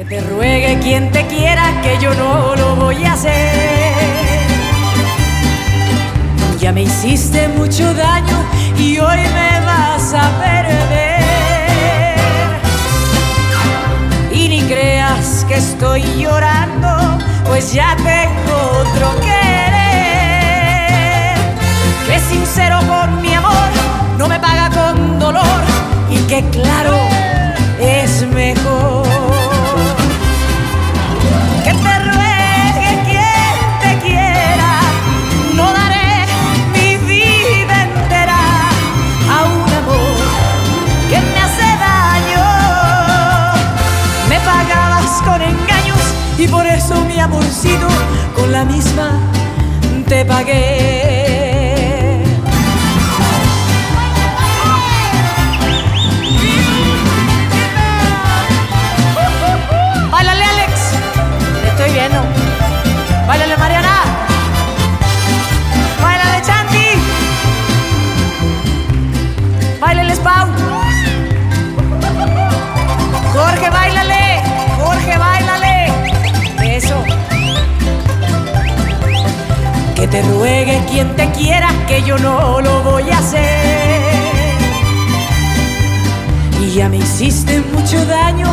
Que te ruegue quien te quiera, que yo no lo voy a hacer. Ya me hiciste mucho daño y hoy me vas a perder. Y ni creas que estoy llorando, pues ya tengo otro querer. Que sincero con mi amor, no me paga con dolor y que claro y por eso mi amorcito con la misma te pagué. Báilale Alex, te estoy viendo. Báilale Mariana. Báilale Chanti. Báilale Spau. Te ruegue quien te quiera, que yo no lo voy a hacer. Y ya me hiciste mucho daño